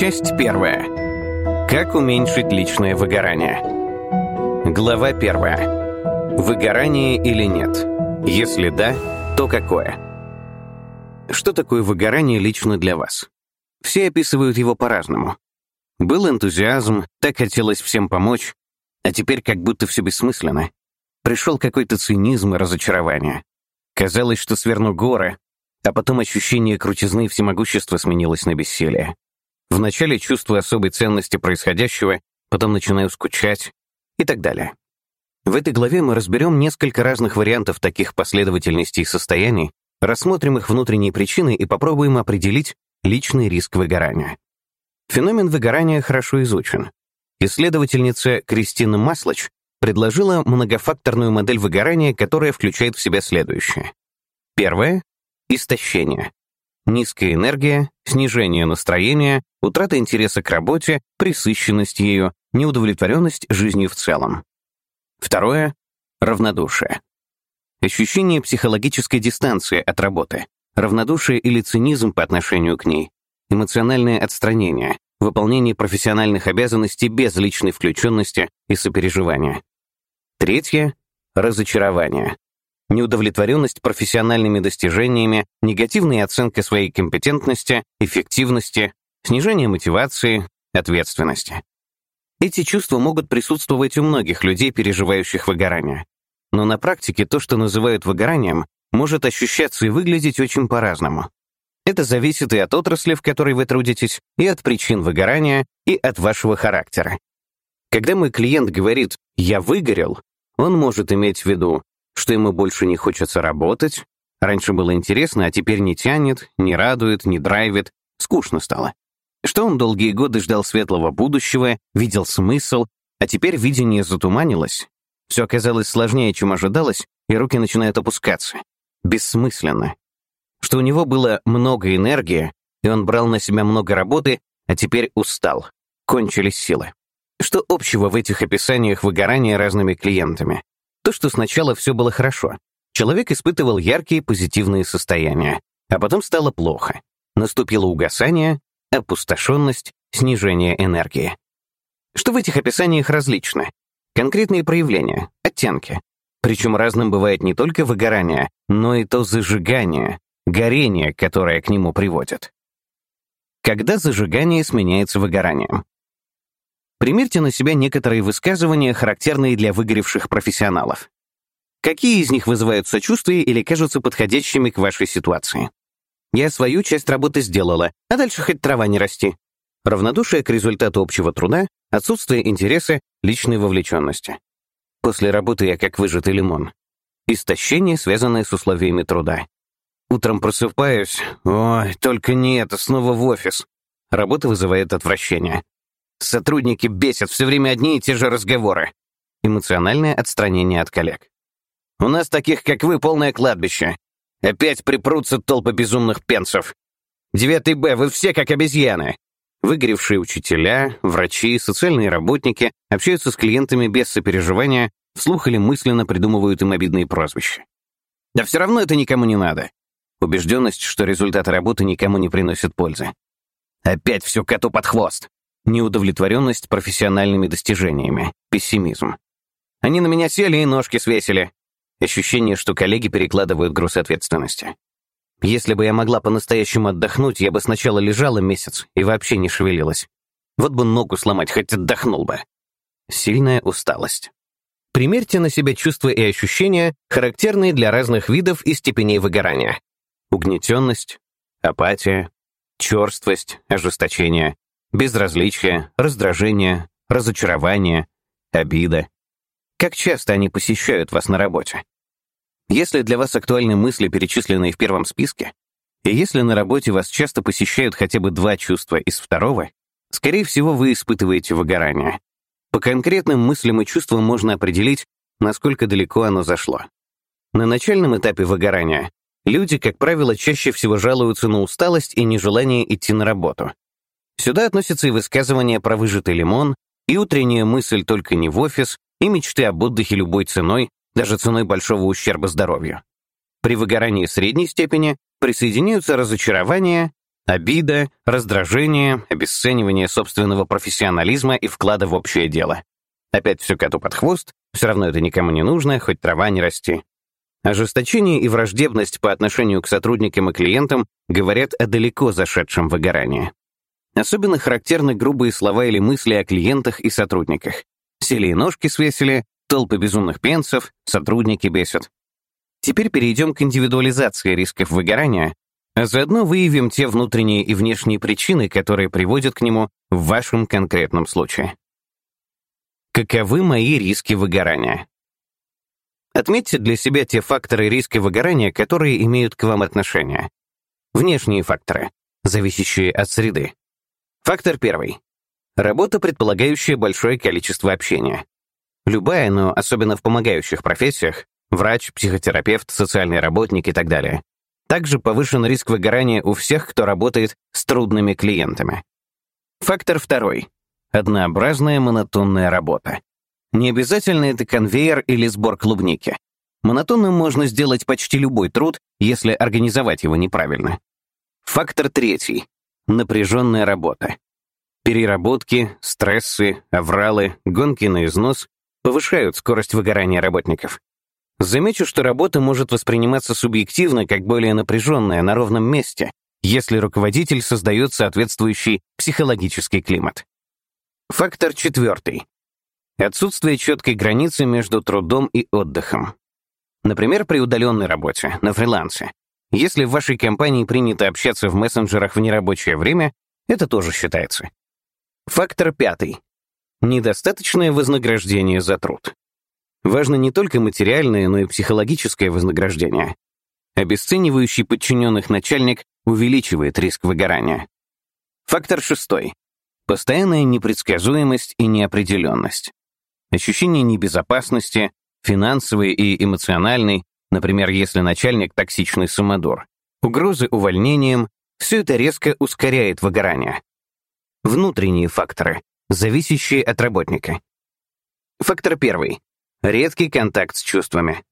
Часть первая. Как уменьшить личное выгорание? Глава первая. Выгорание или нет? Если да, то какое? Что такое выгорание лично для вас? Все описывают его по-разному. Был энтузиазм, так хотелось всем помочь, а теперь как будто все бессмысленно. Пришел какой-то цинизм и разочарование. Казалось, что сверну горы, а потом ощущение крутизны и всемогущества сменилось на бессилие. Вначале чувствую особой ценности происходящего, потом начинаю скучать и так далее. В этой главе мы разберем несколько разных вариантов таких последовательностей состояний, рассмотрим их внутренние причины и попробуем определить личный риск выгорания. Феномен выгорания хорошо изучен. Исследовательница Кристина Маслач предложила многофакторную модель выгорания, которая включает в себя следующее. Первое — истощение. Низкая энергия, снижение настроения, утрата интереса к работе, пресыщенность ею, неудовлетворенность жизнью в целом. Второе — равнодушие. Ощущение психологической дистанции от работы, равнодушие или цинизм по отношению к ней, эмоциональное отстранение, выполнение профессиональных обязанностей без личной включенности и сопереживания. Третье — разочарование, неудовлетворенность профессиональными достижениями, негативная оценка своей компетентности, эффективности, снижение мотивации, ответственности. Эти чувства могут присутствовать у многих людей, переживающих выгорание. Но на практике то, что называют выгоранием, может ощущаться и выглядеть очень по-разному. Это зависит и от отрасли, в которой вы трудитесь, и от причин выгорания, и от вашего характера. Когда мой клиент говорит «я выгорел», он может иметь в виду что ему больше не хочется работать, раньше было интересно, а теперь не тянет, не радует, не драйвит, скучно стало. Что он долгие годы ждал светлого будущего, видел смысл, а теперь видение затуманилось. Все оказалось сложнее, чем ожидалось, и руки начинают опускаться. Бессмысленно. Что у него было много энергии, и он брал на себя много работы, а теперь устал. Кончились силы. Что общего в этих описаниях выгорания разными клиентами? То, что сначала все было хорошо. Человек испытывал яркие позитивные состояния, а потом стало плохо. Наступило угасание, опустошенность, снижение энергии. Что в этих описаниях различно? Конкретные проявления, оттенки. Причем разным бывает не только выгорание, но и то зажигание, горение, которое к нему приводит. Когда зажигание сменяется выгоранием? Примерьте на себя некоторые высказывания, характерные для выгоревших профессионалов. Какие из них вызывают сочувствие или кажутся подходящими к вашей ситуации? Я свою часть работы сделала, а дальше хоть трава не расти. Равнодушие к результату общего труда, отсутствие интереса, личной вовлеченности. После работы я как выжатый лимон. Истощение, связанное с условиями труда. Утром просыпаюсь, ой, только не это, снова в офис. Работа вызывает отвращение. Сотрудники бесят, все время одни и те же разговоры. Эмоциональное отстранение от коллег. У нас таких, как вы, полное кладбище. Опять припрутся толпы безумных пенсов. Девятый Б, вы все как обезьяны. Выгоревшие учителя, врачи, социальные работники общаются с клиентами без сопереживания, вслух или мысленно придумывают им обидные прозвища. Да все равно это никому не надо. Убежденность, что результаты работы никому не приносят пользы. Опять все коту под хвост неудовлетворенность профессиональными достижениями, пессимизм. Они на меня сели и ножки свесили. Ощущение, что коллеги перекладывают груз ответственности. Если бы я могла по-настоящему отдохнуть, я бы сначала лежала месяц и вообще не шевелилась. Вот бы ногу сломать, хоть отдохнул бы. Сильная усталость. Примерьте на себя чувства и ощущения, характерные для разных видов и степеней выгорания. Угнетенность, апатия, черствость, ожесточение, безразличие, раздражение, разочарование, обида. Как часто они посещают вас на работе? Если для вас актуальны мысли, перечисленные в первом списке, и если на работе вас часто посещают хотя бы два чувства из второго, скорее всего, вы испытываете выгорание. По конкретным мыслям и чувствам можно определить, насколько далеко оно зашло. На начальном этапе выгорания люди, как правило, чаще всего жалуются на усталость и нежелание идти на работу. Сюда относятся и высказывания про выжатый лимон, и утренняя мысль только не в офис, и мечты об отдыхе любой ценой, даже ценой большого ущерба здоровью. При выгорании средней степени присоединяются разочарование Обида, раздражение, обесценивание собственного профессионализма и вклада в общее дело. Опять все коту под хвост, все равно это никому не нужно, хоть трава не расти. Ожесточение и враждебность по отношению к сотрудникам и клиентам говорят о далеко зашедшем выгорании. Особенно характерны грубые слова или мысли о клиентах и сотрудниках. Сели и ножки свесили, толпы безумных пенсов, сотрудники бесят. Теперь перейдем к индивидуализации рисков выгорания, а заодно выявим те внутренние и внешние причины, которые приводят к нему в вашем конкретном случае. Каковы мои риски выгорания? Отметьте для себя те факторы риска выгорания, которые имеют к вам отношение. Внешние факторы, зависящие от среды. Фактор первый. Работа, предполагающая большое количество общения. Любая, но особенно в помогающих профессиях, врач, психотерапевт, социальный работник и так далее. Также повышен риск выгорания у всех, кто работает с трудными клиентами. Фактор второй. Однообразная монотонная работа. Не обязательно это конвейер или сбор клубники. Монотонным можно сделать почти любой труд, если организовать его неправильно. Фактор третий. Напряженная работа. Переработки, стрессы, авралы, гонки на износ повышают скорость выгорания работников. Замечу, что работа может восприниматься субъективно как более напряженная на ровном месте, если руководитель создает соответствующий психологический климат. Фактор четвертый. Отсутствие четкой границы между трудом и отдыхом. Например, при удаленной работе, на фрилансе. Если в вашей компании принято общаться в мессенджерах в нерабочее время, это тоже считается. Фактор пятый. Недостаточное вознаграждение за труд. Важно не только материальное, но и психологическое вознаграждение. Обесценивающий подчиненных начальник увеличивает риск выгорания. Фактор шестой. Постоянная непредсказуемость и неопределенность. Ощущение небезопасности, финансовый и эмоциональный, например, если начальник токсичный самодур. Угрозы увольнением — все это резко ускоряет выгорание. Внутренние факторы, зависящие от работника. Фактор первый. Редкий контакт с чувствами.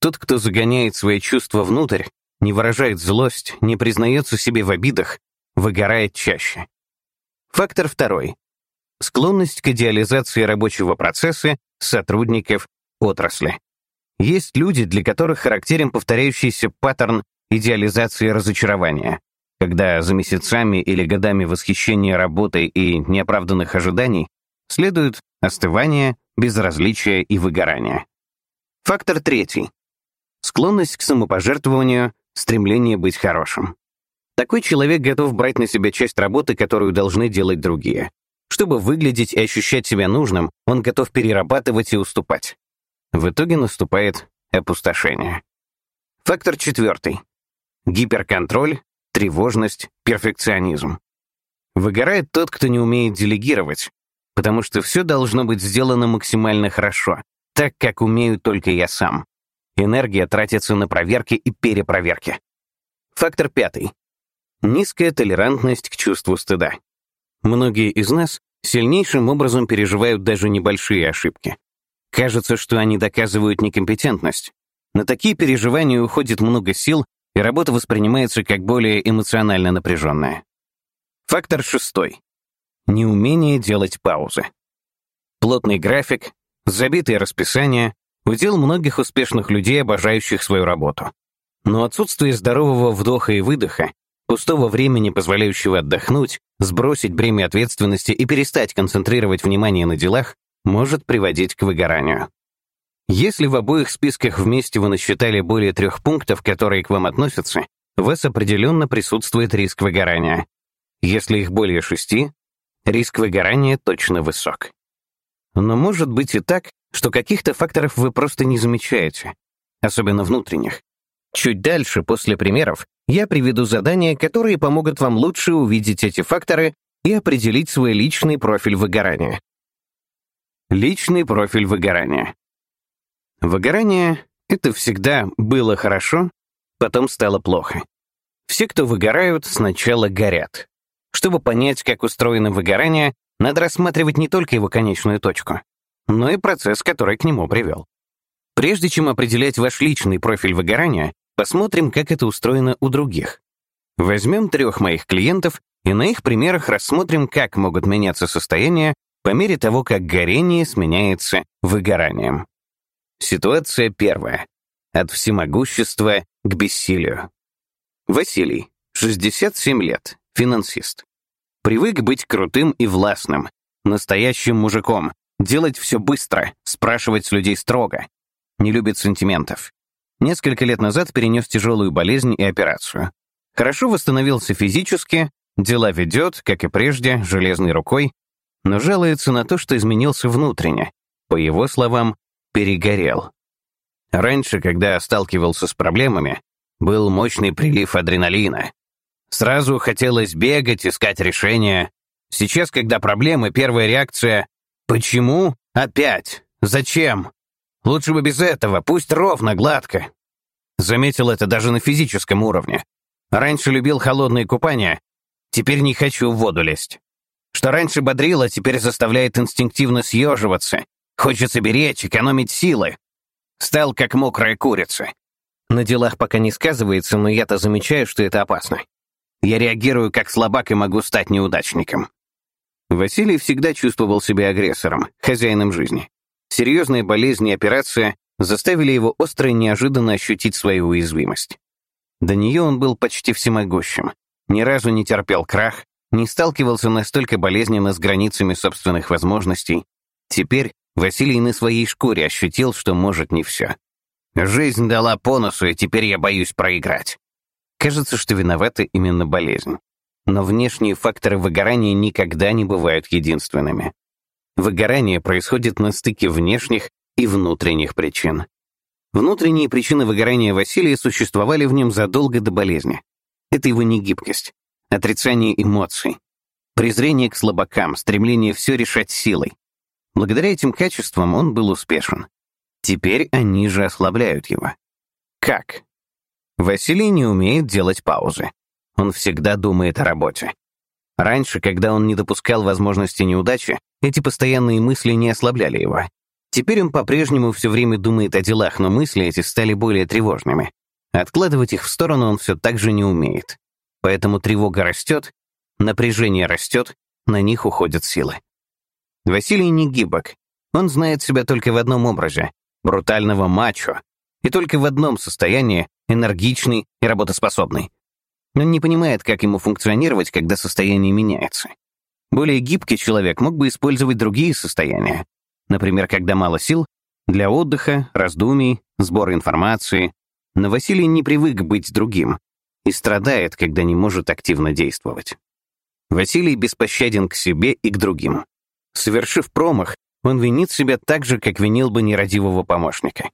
Тот, кто загоняет свои чувства внутрь, не выражает злость, не признается себе в обидах, выгорает чаще. Фактор второй. Склонность к идеализации рабочего процесса сотрудников отрасли. Есть люди, для которых характерен повторяющийся паттерн идеализации разочарования, когда за месяцами или годами восхищения работой и неоправданных ожиданий следует остывание, безразличие и выгорание. Фактор третий. Склонность к самопожертвованию, стремление быть хорошим. Такой человек готов брать на себя часть работы, которую должны делать другие. Чтобы выглядеть и ощущать себя нужным, он готов перерабатывать и уступать. В итоге наступает опустошение. Фактор четвертый. Гиперконтроль, тревожность, перфекционизм. Выгорает тот, кто не умеет делегировать, потому что все должно быть сделано максимально хорошо, так, как умею только я сам. Энергия тратится на проверки и перепроверки. Фактор пятый. Низкая толерантность к чувству стыда. Многие из нас сильнейшим образом переживают даже небольшие ошибки. Кажется, что они доказывают некомпетентность. На такие переживания уходит много сил, и работа воспринимается как более эмоционально напряженная. Фактор шестой. Неумение делать паузы. Плотный график, забитое расписание — удел многих успешных людей, обожающих свою работу. Но отсутствие здорового вдоха и выдоха Пустого времени, позволяющего отдохнуть, сбросить бремя ответственности и перестать концентрировать внимание на делах, может приводить к выгоранию. Если в обоих списках вместе вы насчитали более трех пунктов, которые к вам относятся, у вас определенно присутствует риск выгорания. Если их более шести, риск выгорания точно высок. Но может быть и так, что каких-то факторов вы просто не замечаете, особенно внутренних. Чуть дальше, после примеров, я приведу задания, которые помогут вам лучше увидеть эти факторы и определить свой личный профиль выгорания. Личный профиль выгорания. Выгорание — это всегда было хорошо, потом стало плохо. Все, кто выгорают, сначала горят. Чтобы понять, как устроено выгорание, надо рассматривать не только его конечную точку, но и процесс, который к нему привел. Прежде чем определять ваш личный профиль выгорания, Посмотрим, как это устроено у других. Возьмем трех моих клиентов и на их примерах рассмотрим, как могут меняться состояния по мере того, как горение сменяется выгоранием. Ситуация первая. От всемогущества к бессилию. Василий, 67 лет, финансист. Привык быть крутым и властным, настоящим мужиком, делать все быстро, спрашивать с людей строго. Не любит сантиментов. Несколько лет назад перенес тяжелую болезнь и операцию. Хорошо восстановился физически, дела ведет, как и прежде, железной рукой, но жалуется на то, что изменился внутренне. По его словам, перегорел. Раньше, когда сталкивался с проблемами, был мощный прилив адреналина. Сразу хотелось бегать, искать решения. Сейчас, когда проблемы, первая реакция «Почему? Опять? Зачем? Лучше бы без этого, пусть ровно, гладко». Заметил это даже на физическом уровне. Раньше любил холодные купания, теперь не хочу в воду лезть. Что раньше бодрило, теперь заставляет инстинктивно съеживаться. Хочется беречь, экономить силы. Стал как мокрая курица. На делах пока не сказывается, но я-то замечаю, что это опасно. Я реагирую как слабак и могу стать неудачником. Василий всегда чувствовал себя агрессором, хозяином жизни. Серьезная болезнь и операция заставили его остро и неожиданно ощутить свою уязвимость. До нее он был почти всемогущим. Ни разу не терпел крах, не сталкивался настолько болезненно с границами собственных возможностей. Теперь Василий на своей шкуре ощутил, что может не все. Жизнь дала по носу, и теперь я боюсь проиграть. Кажется, что виновата именно болезнь. Но внешние факторы выгорания никогда не бывают единственными. Выгорание происходит на стыке внешних и внутренних причин. Внутренние причины выгорания Василия существовали в нем задолго до болезни. Это его негибкость, отрицание эмоций, презрение к слабакам, стремление все решать силой. Благодаря этим качествам он был успешен. Теперь они же ослабляют его. Как? Василий не умеет делать паузы. Он всегда думает о работе. Раньше, когда он не допускал возможности неудачи, эти постоянные мысли не ослабляли его. Теперь он по-прежнему все время думает о делах, но мысли эти стали более тревожными. Откладывать их в сторону он все так же не умеет. Поэтому тревога растет, напряжение растет, на них уходят силы. Василий не гибок. Он знает себя только в одном образе — брутального мачо, и только в одном состоянии — энергичный и работоспособный. Он не понимает, как ему функционировать, когда состояние меняется. Более гибкий человек мог бы использовать другие состояния, Например, когда мало сил, для отдыха, раздумий, сбора информации. Но Василий не привык быть другим и страдает, когда не может активно действовать. Василий беспощаден к себе и к другим. Совершив промах, он винит себя так же, как винил бы нерадивого помощника.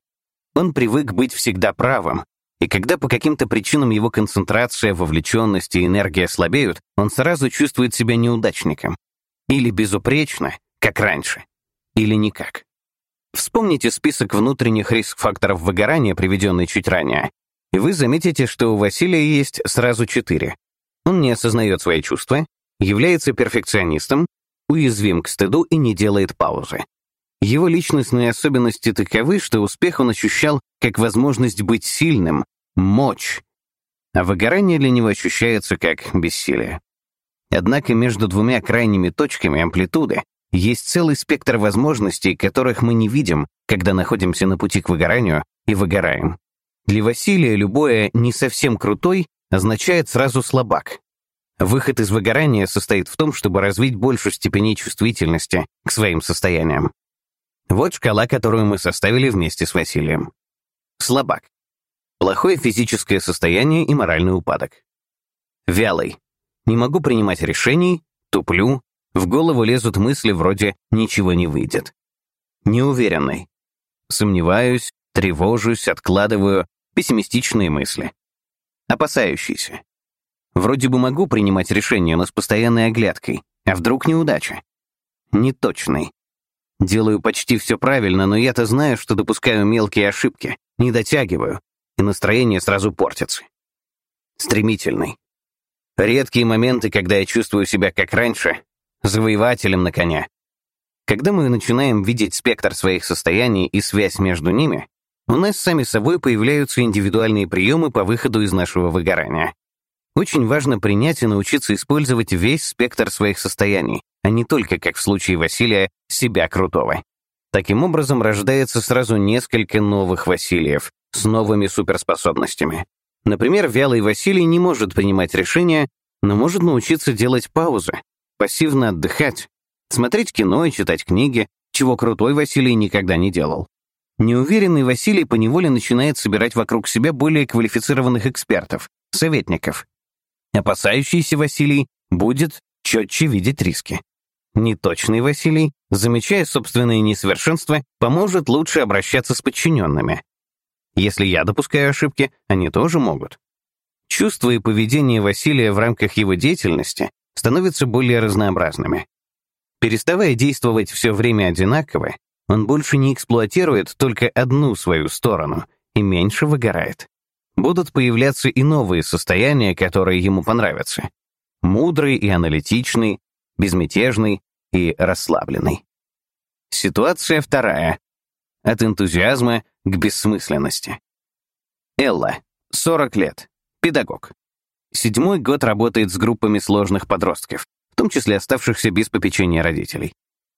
Он привык быть всегда правым, и когда по каким-то причинам его концентрация, вовлеченность и энергия слабеют, он сразу чувствует себя неудачником. Или безупречно, как раньше или никак. Вспомните список внутренних риск-факторов выгорания, приведенный чуть ранее, и вы заметите, что у Василия есть сразу четыре. Он не осознает свои чувства, является перфекционистом, уязвим к стыду и не делает паузы. Его личностные особенности таковы, что успех он ощущал как возможность быть сильным, мощь, а выгорание для него ощущается как бессилие. Однако между двумя крайними точками амплитуды есть целый спектр возможностей, которых мы не видим, когда находимся на пути к выгоранию и выгораем. Для Василия любое «не совсем крутой» означает сразу слабак. Выход из выгорания состоит в том, чтобы развить больше степеней чувствительности к своим состояниям. Вот шкала, которую мы составили вместе с Василием. Слабак. Плохое физическое состояние и моральный упадок. Вялый. Не могу принимать решений, туплю, в голову лезут мысли вроде «ничего не выйдет». Неуверенный. Сомневаюсь, тревожусь, откладываю, пессимистичные мысли. Опасающийся. Вроде бы могу принимать решения, но с постоянной оглядкой. А вдруг неудача? Неточный. Делаю почти все правильно, но я-то знаю, что допускаю мелкие ошибки, не дотягиваю, и настроение сразу портится. Стремительный. Редкие моменты, когда я чувствую себя как раньше, завоевателем на коня. Когда мы начинаем видеть спектр своих состояний и связь между ними, у нас сами собой появляются индивидуальные приемы по выходу из нашего выгорания. Очень важно принять и научиться использовать весь спектр своих состояний, а не только, как в случае Василия, себя крутого. Таким образом, рождается сразу несколько новых Василиев с новыми суперспособностями. Например, вялый Василий не может принимать решения, но может научиться делать паузы, пассивно отдыхать, смотреть кино и читать книги, чего крутой Василий никогда не делал. Неуверенный Василий поневоле начинает собирать вокруг себя более квалифицированных экспертов, советников. Опасающийся Василий будет четче видеть риски. Неточный Василий, замечая собственные несовершенства, поможет лучше обращаться с подчиненными. Если я допускаю ошибки, они тоже могут. Чувства и поведение Василия в рамках его деятельности становятся более разнообразными. Переставая действовать все время одинаково, он больше не эксплуатирует только одну свою сторону и меньше выгорает. Будут появляться и новые состояния, которые ему понравятся. Мудрый и аналитичный, безмятежный и расслабленный. Ситуация вторая. От энтузиазма к бессмысленности. Элла, 40 лет, педагог. Седьмой год работает с группами сложных подростков, в том числе оставшихся без попечения родителей.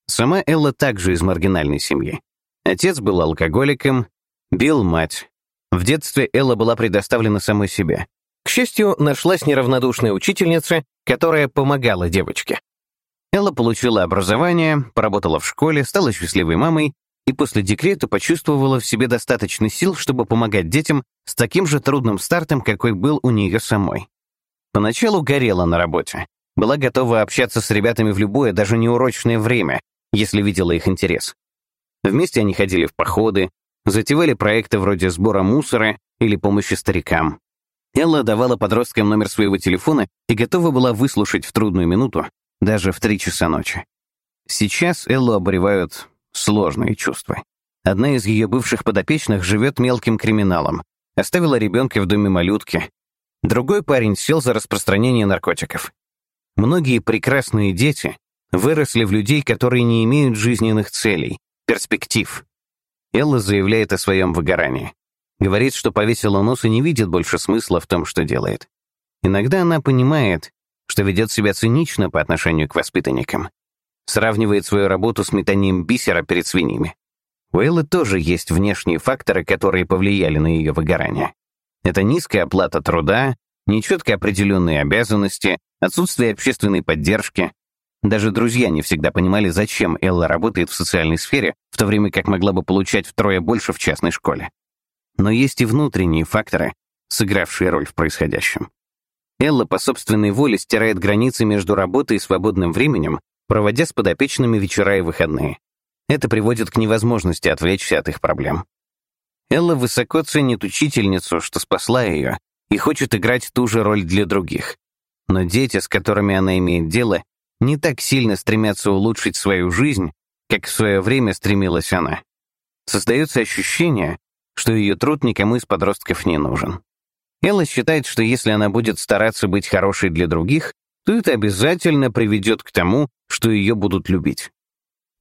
Сама Элла также из маргинальной семьи. Отец был алкоголиком, бил мать. В детстве Элла была предоставлена самой себе. К счастью, нашлась неравнодушная учительница, которая помогала девочке. Элла получила образование, поработала в школе, стала счастливой мамой и после декрета почувствовала в себе достаточно сил, чтобы помогать детям с таким же трудным стартом, какой был у нее самой. Поначалу горела на работе, была готова общаться с ребятами в любое, даже неурочное время, если видела их интерес. Вместе они ходили в походы, затевали проекты вроде сбора мусора или помощи старикам. Элла давала подросткам номер своего телефона и готова была выслушать в трудную минуту, даже в три часа ночи. Сейчас Эллу обуревают сложные чувства. Одна из ее бывших подопечных живет мелким криминалом, оставила ребенка в доме малютки. Другой парень сел за распространение наркотиков. Многие прекрасные дети выросли в людей, которые не имеют жизненных целей, перспектив. Элла заявляет о своем выгорании. Говорит, что повесила нос и не видит больше смысла в том, что делает. Иногда она понимает, что ведет себя цинично по отношению к воспитанникам. Сравнивает свою работу с метанием бисера перед свиньями. У Эллы тоже есть внешние факторы, которые повлияли на ее выгорание. Это низкая оплата труда, нечетко определенные обязанности, отсутствие общественной поддержки. Даже друзья не всегда понимали, зачем Элла работает в социальной сфере, в то время как могла бы получать втрое больше в частной школе. Но есть и внутренние факторы, сыгравшие роль в происходящем. Элла по собственной воле стирает границы между работой и свободным временем, проводя с подопечными вечера и выходные. Это приводит к невозможности отвлечься от их проблем. Элла высоко ценит учительницу, что спасла ее, и хочет играть ту же роль для других. Но дети, с которыми она имеет дело, не так сильно стремятся улучшить свою жизнь, как в свое время стремилась она. Создается ощущение, что ее труд никому из подростков не нужен. Элла считает, что если она будет стараться быть хорошей для других, то это обязательно приведет к тому, что ее будут любить.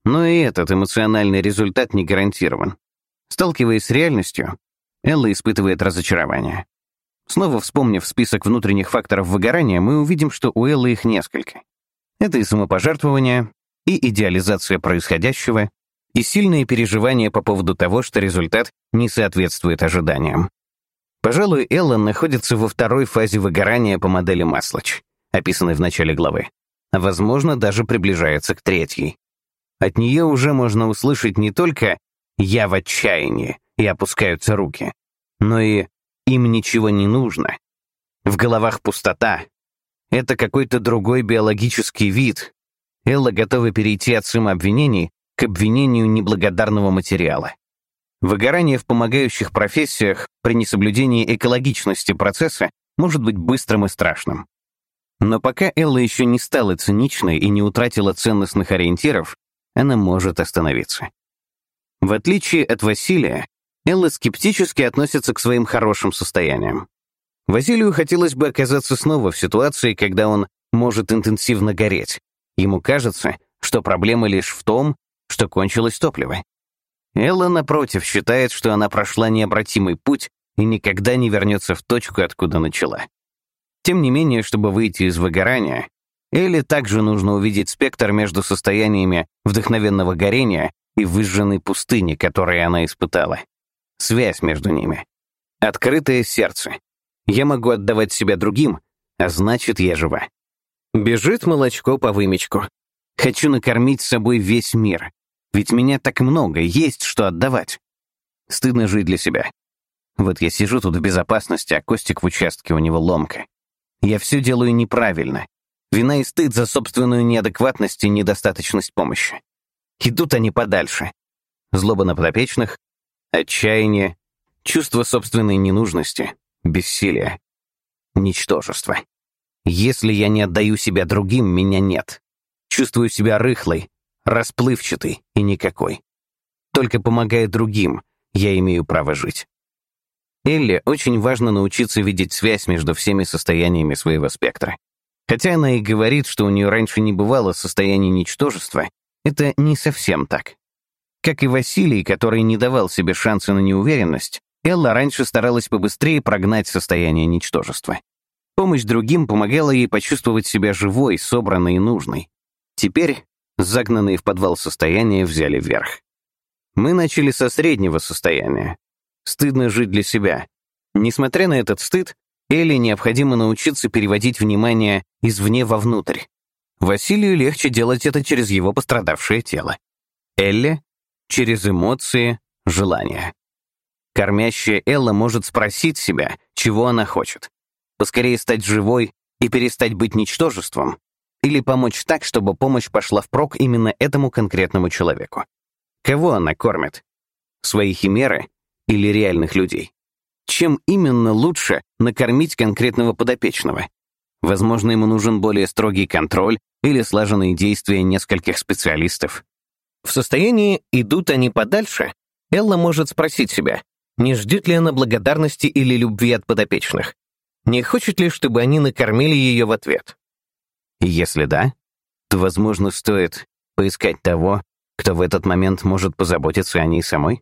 Но и этот эмоциональный результат не гарантирован. Сталкиваясь с реальностью, Элла испытывает разочарование. Снова вспомнив список внутренних факторов выгорания, мы увидим, что у Эллы их несколько. Это и самопожертвование, и идеализация происходящего, и сильные переживания по поводу того, что результат не соответствует ожиданиям. Пожалуй, Эллен находится во второй фазе выгорания по модели Маслач, описанной в начале главы, а, возможно, даже приближается к третьей. От нее уже можно услышать не только «я в отчаянии» и опускаются руки, но и «им ничего не нужно». В головах пустота. Это какой-то другой биологический вид. Элла готова перейти от самообвинений к обвинению неблагодарного материала. Выгорание в помогающих профессиях при несоблюдении экологичности процесса может быть быстрым и страшным. Но пока Элла еще не стала циничной и не утратила ценностных ориентиров, она может остановиться. В отличие от Василия, Элла скептически относится к своим хорошим состояниям. Василию хотелось бы оказаться снова в ситуации, когда он может интенсивно гореть. Ему кажется, что проблема лишь в том, что кончилось топливо. Элла, напротив, считает, что она прошла необратимый путь и никогда не вернется в точку, откуда начала. Тем не менее, чтобы выйти из выгорания, Элли также нужно увидеть спектр между состояниями вдохновенного горения и выжженной пустыни, которые она испытала. Связь между ними. Открытое сердце. Я могу отдавать себя другим, а значит, я жива. Бежит молочко по вымечку. Хочу накормить собой весь мир. Ведь меня так много, есть что отдавать. Стыдно жить для себя. Вот я сижу тут в безопасности, а Костик в участке, у него ломка. Я все делаю неправильно. Вина и стыд за собственную неадекватность и недостаточность помощи. Идут они подальше. Злоба на подопечных, отчаяние, чувство собственной ненужности, бессилие, ничтожество. Если я не отдаю себя другим, меня нет. Чувствую себя рыхлой, расплывчатой и никакой. Только помогая другим, я имею право жить. Элли очень важно научиться видеть связь между всеми состояниями своего спектра. Хотя она и говорит, что у нее раньше не бывало состояния ничтожества, это не совсем так. Как и Василий, который не давал себе шанса на неуверенность, Элла раньше старалась побыстрее прогнать состояние ничтожества. Помощь другим помогала ей почувствовать себя живой, собранной и нужной. Теперь загнанные в подвал состояния взяли верх. Мы начали со среднего состояния, Стыдно жить для себя. Несмотря на этот стыд, Элли необходимо научиться переводить внимание извне вовнутрь. Василию легче делать это через его пострадавшее тело. Элли — через эмоции, желания. Кормящая Элла может спросить себя, чего она хочет. Поскорее стать живой и перестать быть ничтожеством, или помочь так, чтобы помощь пошла впрок именно этому конкретному человеку. Кого она кормит? Свои химеры или реальных людей. Чем именно лучше накормить конкретного подопечного? Возможно, ему нужен более строгий контроль или слаженные действия нескольких специалистов. В состоянии «идут они подальше» Элла может спросить себя, не ждет ли она благодарности или любви от подопечных, не хочет ли, чтобы они накормили ее в ответ. Если да, то, возможно, стоит поискать того, кто в этот момент может позаботиться о ней самой.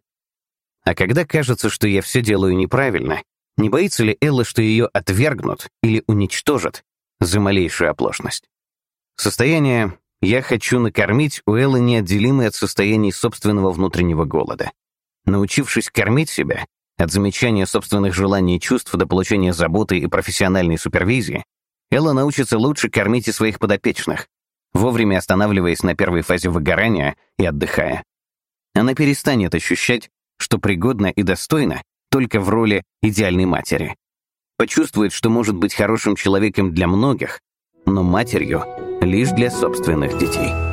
А когда кажется, что я все делаю неправильно, не боится ли Элла, что ее отвергнут или уничтожат за малейшую оплошность? Состояние «я хочу накормить» у Эллы неотделимое от состояний собственного внутреннего голода. Научившись кормить себя, от замечания собственных желаний и чувств до получения заботы и профессиональной супервизии, Элла научится лучше кормить и своих подопечных, вовремя останавливаясь на первой фазе выгорания и отдыхая. Она перестанет ощущать, что пригодна и достойна только в роли идеальной матери. Почувствует, что может быть хорошим человеком для многих, но матерью лишь для собственных детей.